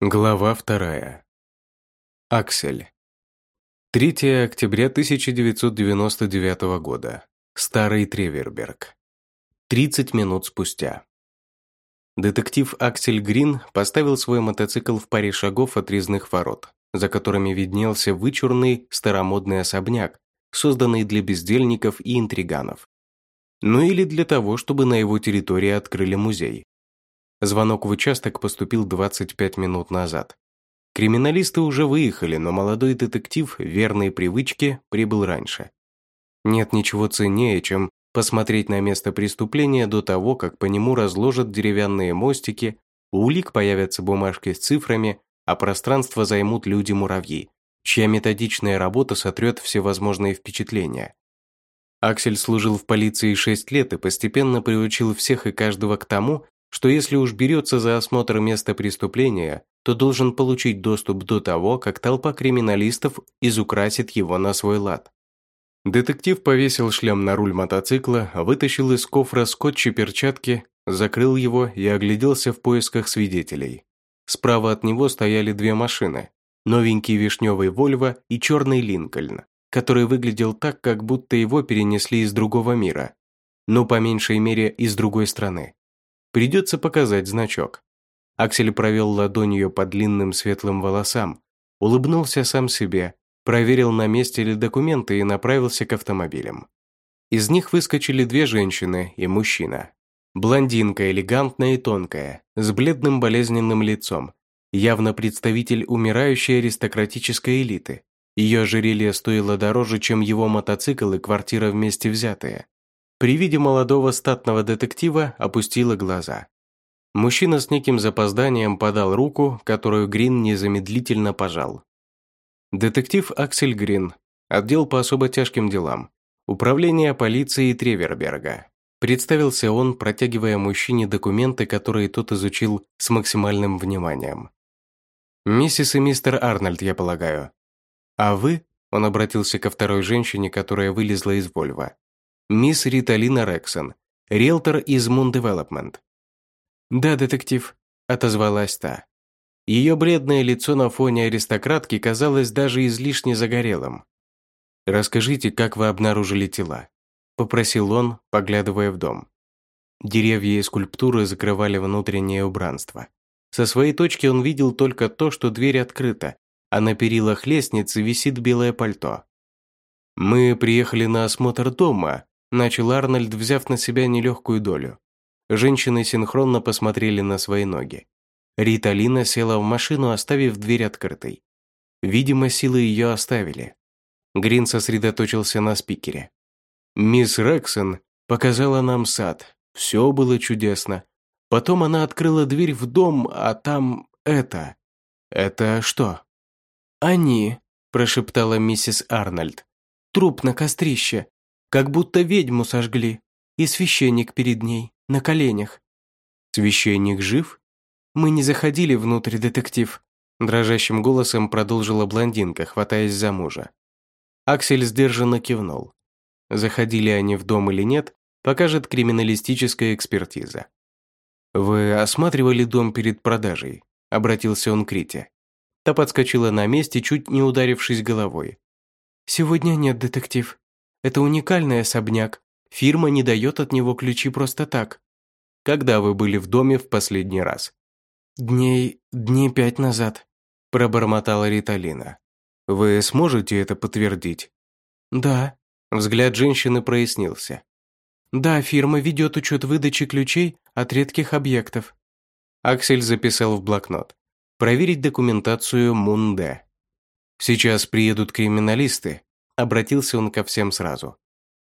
Глава вторая. Аксель. 3 октября 1999 года. Старый Треверберг. 30 минут спустя. Детектив Аксель Грин поставил свой мотоцикл в паре шагов от резных ворот, за которыми виднелся вычурный старомодный особняк, созданный для бездельников и интриганов. Ну или для того, чтобы на его территории открыли музей. Звонок в участок поступил 25 минут назад. Криминалисты уже выехали, но молодой детектив, верной привычке, прибыл раньше. Нет ничего ценнее, чем посмотреть на место преступления до того, как по нему разложат деревянные мостики, у улик появятся бумажки с цифрами, а пространство займут люди-муравьи, чья методичная работа сотрет всевозможные впечатления. Аксель служил в полиции 6 лет и постепенно приучил всех и каждого к тому, что если уж берется за осмотр места преступления, то должен получить доступ до того, как толпа криминалистов изукрасит его на свой лад. Детектив повесил шлем на руль мотоцикла, вытащил из кофра скотч и перчатки, закрыл его и огляделся в поисках свидетелей. Справа от него стояли две машины – новенький вишневый Вольво и черный Линкольн, который выглядел так, как будто его перенесли из другого мира, но по меньшей мере из другой страны. Придется показать значок. Аксель провел ладонью по длинным светлым волосам, улыбнулся сам себе, проверил, на месте ли документы и направился к автомобилям. Из них выскочили две женщины и мужчина. Блондинка элегантная и тонкая, с бледным болезненным лицом, явно представитель умирающей аристократической элиты. Ее ожерелье стоило дороже, чем его мотоцикл и квартира вместе взятые. При виде молодого статного детектива опустила глаза. Мужчина с неким запозданием подал руку, которую Грин незамедлительно пожал. Детектив Аксель Грин, отдел по особо тяжким делам, управление полиции Треверберга. Представился он, протягивая мужчине документы, которые тот изучил с максимальным вниманием. «Миссис и мистер Арнольд, я полагаю. А вы?» Он обратился ко второй женщине, которая вылезла из Вольва мисс Риталина Рексон, риэлтор из Moon Development. «Да, детектив», – отозвалась та. Ее бледное лицо на фоне аристократки казалось даже излишне загорелым. «Расскажите, как вы обнаружили тела?» – попросил он, поглядывая в дом. Деревья и скульптуры закрывали внутреннее убранство. Со своей точки он видел только то, что дверь открыта, а на перилах лестницы висит белое пальто. «Мы приехали на осмотр дома», Начал Арнольд, взяв на себя нелегкую долю. Женщины синхронно посмотрели на свои ноги. Рита Лина села в машину, оставив дверь открытой. Видимо, силы ее оставили. Грин сосредоточился на спикере. «Мисс Рексон показала нам сад. Все было чудесно. Потом она открыла дверь в дом, а там это... Это что?» «Они», – прошептала миссис Арнольд. «Труп на кострище. Как будто ведьму сожгли. И священник перед ней, на коленях. Священник жив? Мы не заходили внутрь, детектив. Дрожащим голосом продолжила блондинка, хватаясь за мужа. Аксель сдержанно кивнул. Заходили они в дом или нет, покажет криминалистическая экспертиза. «Вы осматривали дом перед продажей?» – обратился он к Рите. Та подскочила на месте, чуть не ударившись головой. «Сегодня нет, детектив. Это уникальный особняк. Фирма не дает от него ключи просто так. Когда вы были в доме в последний раз? Дней... дней пять назад, пробормотала Риталина. Вы сможете это подтвердить? Да. Взгляд женщины прояснился. Да, фирма ведет учет выдачи ключей от редких объектов. Аксель записал в блокнот. Проверить документацию Мунде. Сейчас приедут криминалисты, Обратился он ко всем сразу.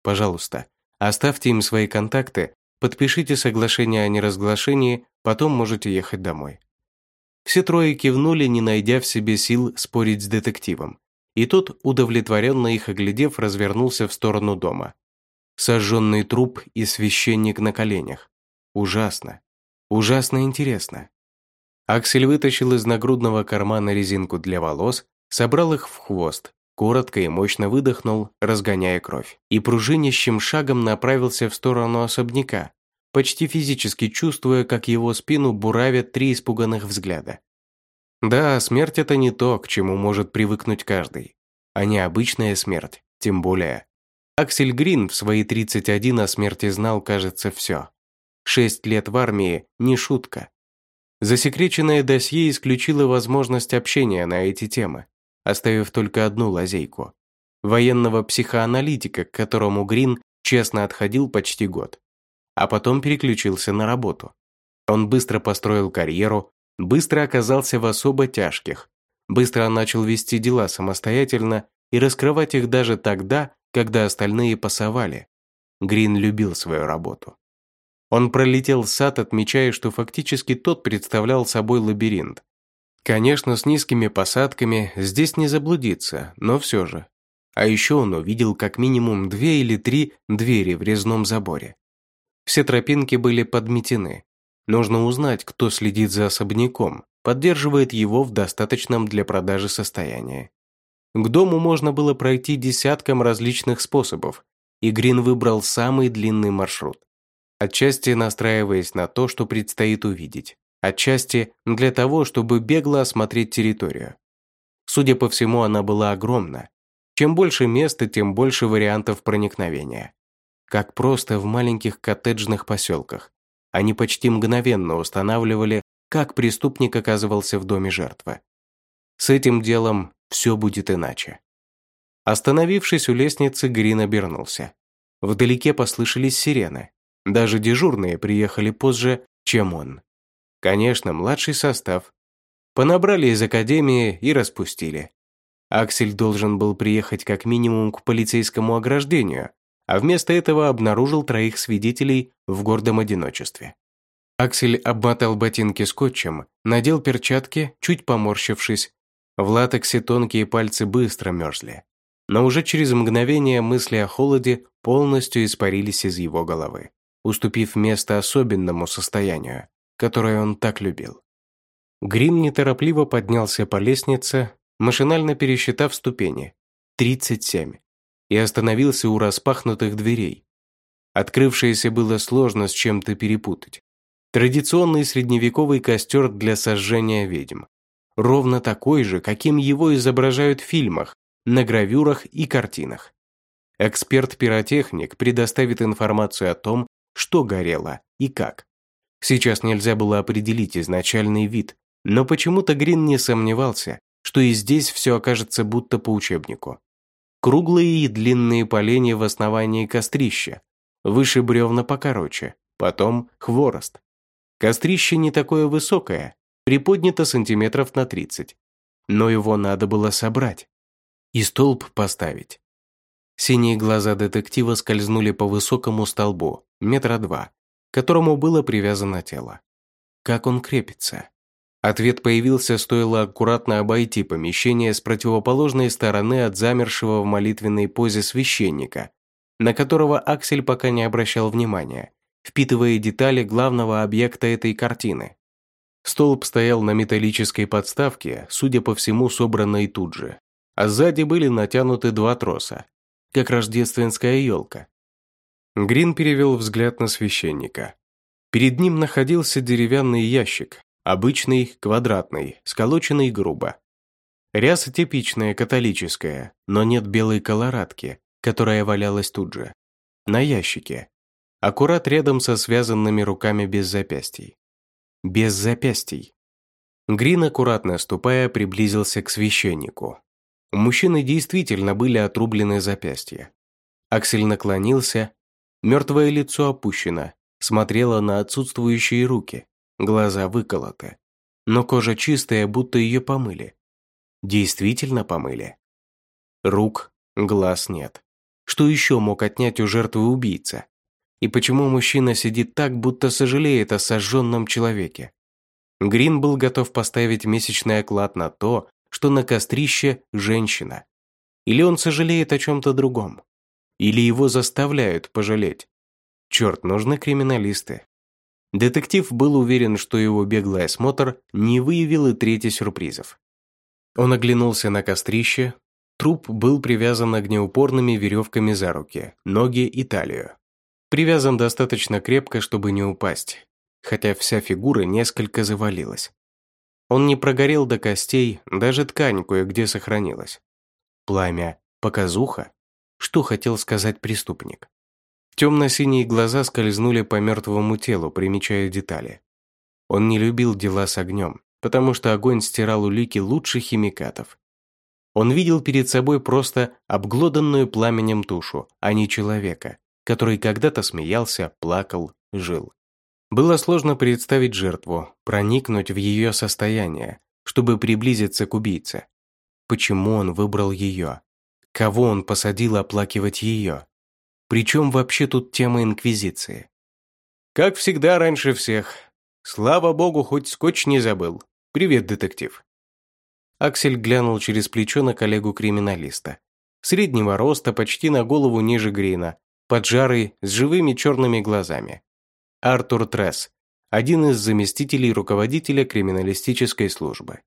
«Пожалуйста, оставьте им свои контакты, подпишите соглашение о неразглашении, потом можете ехать домой». Все трое кивнули, не найдя в себе сил спорить с детективом. И тот, удовлетворенно их оглядев, развернулся в сторону дома. Сожженный труп и священник на коленях. Ужасно. Ужасно интересно. Аксель вытащил из нагрудного кармана резинку для волос, собрал их в хвост коротко и мощно выдохнул, разгоняя кровь, и пружинящим шагом направился в сторону особняка, почти физически чувствуя, как его спину буравят три испуганных взгляда. Да, смерть – это не то, к чему может привыкнуть каждый. А не обычная смерть, тем более. Аксель Грин в свои 31 о смерти знал, кажется, все. Шесть лет в армии – не шутка. Засекреченное досье исключило возможность общения на эти темы, оставив только одну лазейку – военного психоаналитика, к которому Грин честно отходил почти год. А потом переключился на работу. Он быстро построил карьеру, быстро оказался в особо тяжких, быстро начал вести дела самостоятельно и раскрывать их даже тогда, когда остальные пасовали. Грин любил свою работу. Он пролетел сад, отмечая, что фактически тот представлял собой лабиринт. Конечно, с низкими посадками здесь не заблудиться, но все же. А еще он увидел как минимум две или три двери в резном заборе. Все тропинки были подметены. Нужно узнать, кто следит за особняком, поддерживает его в достаточном для продажи состоянии. К дому можно было пройти десятком различных способов, и Грин выбрал самый длинный маршрут отчасти настраиваясь на то, что предстоит увидеть, отчасти для того, чтобы бегло осмотреть территорию. Судя по всему, она была огромна. Чем больше места, тем больше вариантов проникновения. Как просто в маленьких коттеджных поселках. Они почти мгновенно устанавливали, как преступник оказывался в доме жертвы. С этим делом все будет иначе. Остановившись у лестницы, Грин обернулся. Вдалеке послышались сирены. Даже дежурные приехали позже, чем он. Конечно, младший состав. Понабрали из академии и распустили. Аксель должен был приехать как минимум к полицейскому ограждению, а вместо этого обнаружил троих свидетелей в гордом одиночестве. Аксель обмотал ботинки скотчем, надел перчатки, чуть поморщившись. В латексе тонкие пальцы быстро мерзли. Но уже через мгновение мысли о холоде полностью испарились из его головы уступив место особенному состоянию, которое он так любил. Грин неторопливо поднялся по лестнице, машинально пересчитав ступени. 37. И остановился у распахнутых дверей. Открывшееся было сложно с чем-то перепутать. Традиционный средневековый костер для сожжения ведьм. Ровно такой же, каким его изображают в фильмах, на гравюрах и картинах. Эксперт-пиротехник предоставит информацию о том, что горело и как. Сейчас нельзя было определить изначальный вид, но почему-то Грин не сомневался, что и здесь все окажется будто по учебнику. Круглые и длинные поленья в основании кострища, выше бревна покороче, потом хворост. Кострище не такое высокое, приподнято сантиметров на 30, но его надо было собрать и столб поставить. Синие глаза детектива скользнули по высокому столбу, метра два, к которому было привязано тело. Как он крепится? Ответ появился, стоило аккуратно обойти помещение с противоположной стороны от замершего в молитвенной позе священника, на которого Аксель пока не обращал внимания, впитывая детали главного объекта этой картины. Столб стоял на металлической подставке, судя по всему, собранной тут же, а сзади были натянуты два троса, как рождественская елка. Грин перевел взгляд на священника. Перед ним находился деревянный ящик, обычный, квадратный, сколоченный грубо. Ряса типичная, католическая, но нет белой колорадки, которая валялась тут же. На ящике. Аккурат рядом со связанными руками без запястий. Без запястий. Грин, аккуратно ступая, приблизился к священнику. У мужчины действительно были отрублены запястья. Аксель наклонился, мертвое лицо опущено, смотрело на отсутствующие руки, глаза выколоты. Но кожа чистая, будто ее помыли. Действительно помыли. Рук, глаз нет. Что еще мог отнять у жертвы убийца? И почему мужчина сидит так, будто сожалеет о сожженном человеке? Грин был готов поставить месячный оклад на то, что на кострище женщина. Или он сожалеет о чем-то другом. Или его заставляют пожалеть. Черт, нужны криминалисты. Детектив был уверен, что его беглый осмотр не выявил и трети сюрпризов. Он оглянулся на кострище. Труп был привязан огнеупорными веревками за руки, ноги и талию. Привязан достаточно крепко, чтобы не упасть, хотя вся фигура несколько завалилась. Он не прогорел до костей, даже ткань кое-где сохранилась. Пламя, показуха? Что хотел сказать преступник? Темно-синие глаза скользнули по мертвому телу, примечая детали. Он не любил дела с огнем, потому что огонь стирал улики лучше химикатов. Он видел перед собой просто обглоданную пламенем тушу, а не человека, который когда-то смеялся, плакал, жил. Было сложно представить жертву, проникнуть в ее состояние, чтобы приблизиться к убийце. Почему он выбрал ее? Кого он посадил оплакивать ее? Причем вообще тут тема Инквизиции? Как всегда раньше всех. Слава богу, хоть скотч не забыл. Привет, детектив. Аксель глянул через плечо на коллегу-криминалиста. Среднего роста, почти на голову ниже Грина, поджарый, с живыми черными глазами. Артур Тресс, один из заместителей руководителя криминалистической службы.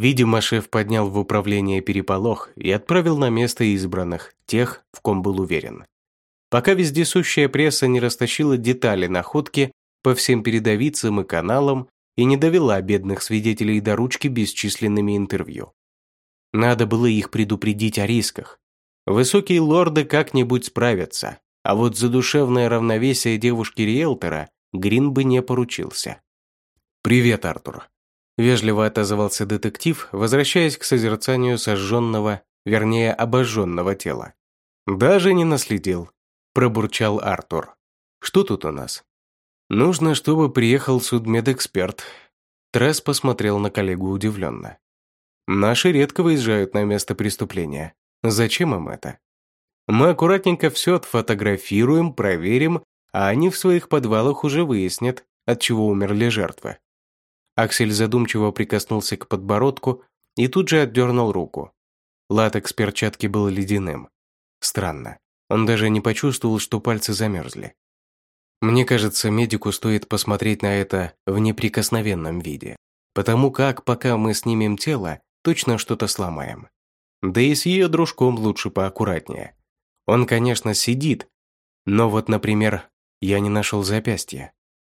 Видимо, шеф поднял в управление переполох и отправил на место избранных, тех, в ком был уверен. Пока вездесущая пресса не растащила детали находки по всем передовицам и каналам и не довела бедных свидетелей до ручки бесчисленными интервью. Надо было их предупредить о рисках. Высокие лорды как-нибудь справятся, а вот за душевное равновесие девушки-риэлтора Грин бы не поручился. «Привет, Артур», – вежливо отозвался детектив, возвращаясь к созерцанию сожженного, вернее, обожженного тела. «Даже не наследил», – пробурчал Артур. «Что тут у нас?» «Нужно, чтобы приехал судмедэксперт». Тресс посмотрел на коллегу удивленно. «Наши редко выезжают на место преступления. Зачем им это?» Мы аккуратненько все отфотографируем, проверим, а они в своих подвалах уже выяснят, от чего умерли жертвы. Аксель задумчиво прикоснулся к подбородку и тут же отдернул руку. Латекс перчатки был ледяным. Странно. Он даже не почувствовал, что пальцы замерзли. Мне кажется, медику стоит посмотреть на это в неприкосновенном виде. Потому как, пока мы снимем тело, точно что-то сломаем. Да и с ее дружком лучше поаккуратнее. Он, конечно, сидит, но вот, например, я не нашел запястья.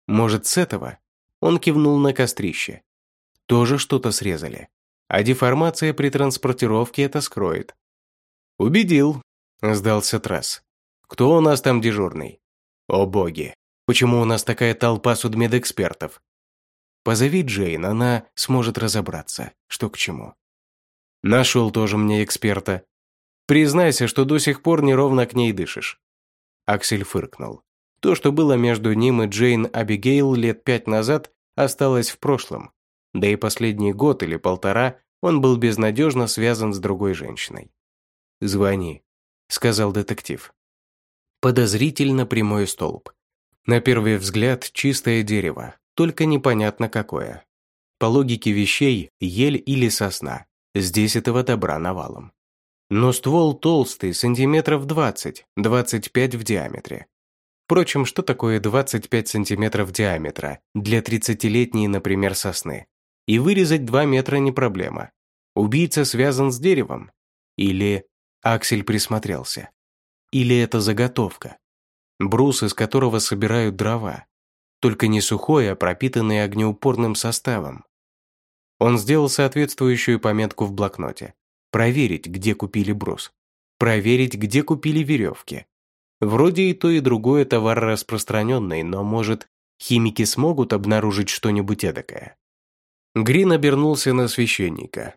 Может, с этого? Он кивнул на кострище. Тоже что-то срезали. А деформация при транспортировке это скроет. «Убедил», – сдался Трасс. «Кто у нас там дежурный?» «О боги, почему у нас такая толпа судмедэкспертов?» «Позови Джейн, она сможет разобраться, что к чему». «Нашел тоже мне эксперта», Признайся, что до сих пор неровно к ней дышишь». Аксель фыркнул. То, что было между ним и Джейн Абигейл лет пять назад, осталось в прошлом. Да и последний год или полтора он был безнадежно связан с другой женщиной. «Звони», — сказал детектив. Подозрительно прямой столб. На первый взгляд чистое дерево, только непонятно какое. По логике вещей, ель или сосна. Здесь этого добра навалом. Но ствол толстый, сантиметров 20, 25 в диаметре. Впрочем, что такое 25 сантиметров диаметра для 30-летней, например, сосны? И вырезать 2 метра не проблема. Убийца связан с деревом? Или... Аксель присмотрелся. Или это заготовка? Брус, из которого собирают дрова. Только не сухой, а пропитанный огнеупорным составом. Он сделал соответствующую пометку в блокноте. Проверить, где купили брус. Проверить, где купили веревки. Вроде и то, и другое товар распространенный, но, может, химики смогут обнаружить что-нибудь эдакое. Грин обернулся на священника.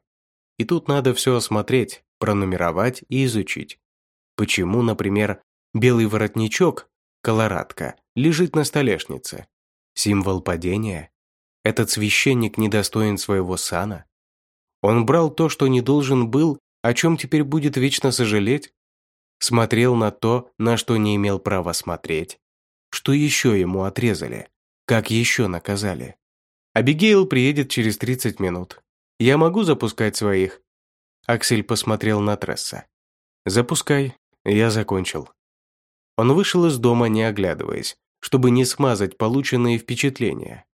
И тут надо все осмотреть, пронумеровать и изучить. Почему, например, белый воротничок, колорадка, лежит на столешнице? Символ падения? Этот священник недостоин своего сана? Он брал то, что не должен был, о чем теперь будет вечно сожалеть? Смотрел на то, на что не имел права смотреть. Что еще ему отрезали? Как еще наказали? Абигейл приедет через 30 минут. Я могу запускать своих?» Аксель посмотрел на Тресса. «Запускай, я закончил». Он вышел из дома, не оглядываясь, чтобы не смазать полученные впечатления.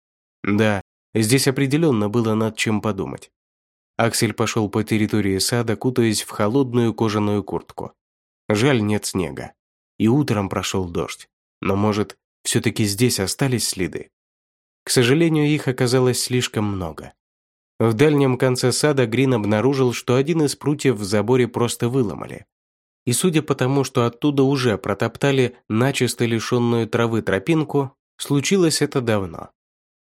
Да, здесь определенно было над чем подумать. Аксель пошел по территории сада, кутаясь в холодную кожаную куртку. Жаль, нет снега. И утром прошел дождь. Но, может, все-таки здесь остались следы? К сожалению, их оказалось слишком много. В дальнем конце сада Грин обнаружил, что один из прутьев в заборе просто выломали. И судя по тому, что оттуда уже протоптали начисто лишенную травы тропинку, случилось это давно.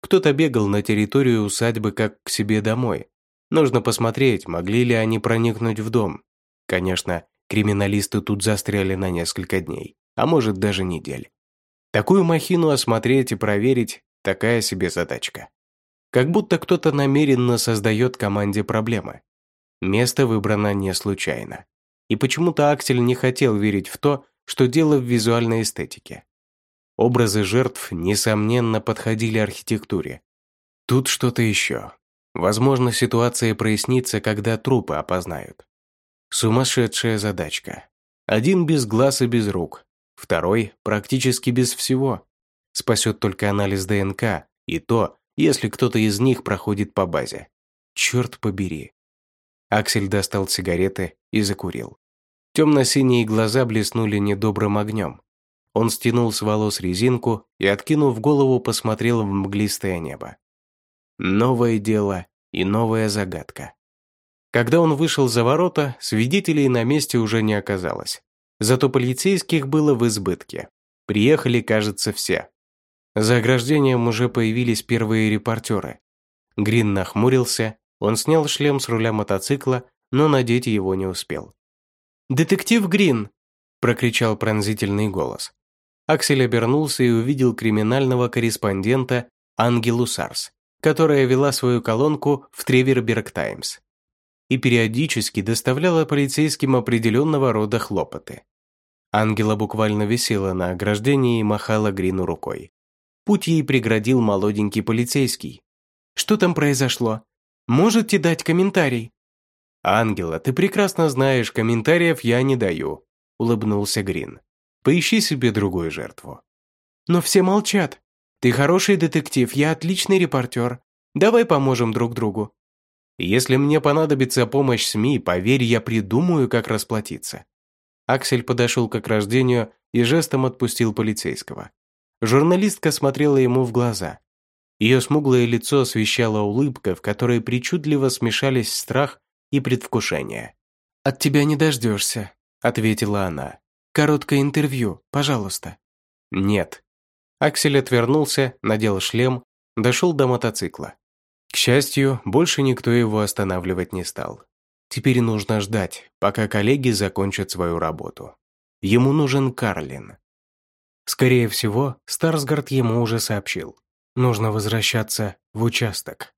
Кто-то бегал на территорию усадьбы как к себе домой. Нужно посмотреть, могли ли они проникнуть в дом. Конечно, криминалисты тут застряли на несколько дней, а может даже недель. Такую махину осмотреть и проверить – такая себе задачка. Как будто кто-то намеренно создает команде проблемы. Место выбрано не случайно. И почему-то Аксель не хотел верить в то, что дело в визуальной эстетике. Образы жертв, несомненно, подходили архитектуре. Тут что-то еще. Возможно, ситуация прояснится, когда трупы опознают. Сумасшедшая задачка. Один без глаз и без рук, второй практически без всего. Спасет только анализ ДНК, и то, если кто-то из них проходит по базе. Черт побери. Аксель достал сигареты и закурил. Темно-синие глаза блеснули недобрым огнем. Он стянул с волос резинку и, откинув голову, посмотрел в мглистое небо. Новое дело и новая загадка. Когда он вышел за ворота, свидетелей на месте уже не оказалось. Зато полицейских было в избытке. Приехали, кажется, все. За ограждением уже появились первые репортеры. Грин нахмурился, он снял шлем с руля мотоцикла, но надеть его не успел. «Детектив Грин!» – прокричал пронзительный голос. Аксель обернулся и увидел криминального корреспондента Ангелу Сарс, которая вела свою колонку в Треверберг Таймс и периодически доставляла полицейским определенного рода хлопоты. Ангела буквально висела на ограждении и махала Грину рукой. Путь ей преградил молоденький полицейский. «Что там произошло? Можете дать комментарий?» «Ангела, ты прекрасно знаешь, комментариев я не даю», – улыбнулся Грин. «Поищи себе другую жертву». «Но все молчат. Ты хороший детектив, я отличный репортер. Давай поможем друг другу». «Если мне понадобится помощь СМИ, поверь, я придумаю, как расплатиться». Аксель подошел к ограждению и жестом отпустил полицейского. Журналистка смотрела ему в глаза. Ее смуглое лицо освещала улыбка, в которой причудливо смешались страх и предвкушение. «От тебя не дождешься», — ответила она. «Короткое интервью, пожалуйста». «Нет». Аксель отвернулся, надел шлем, дошел до мотоцикла. К счастью, больше никто его останавливать не стал. Теперь нужно ждать, пока коллеги закончат свою работу. Ему нужен Карлин. Скорее всего, Старсгард ему уже сообщил. Нужно возвращаться в участок.